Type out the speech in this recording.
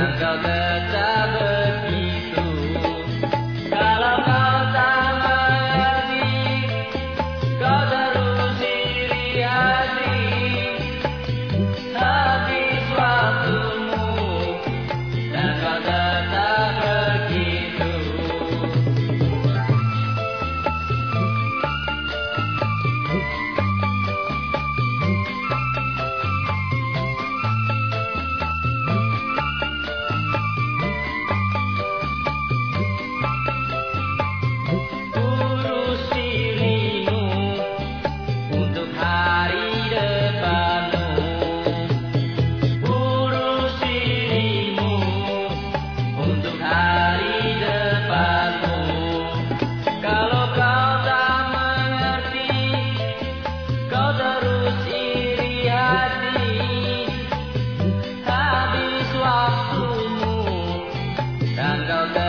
and the birds down there.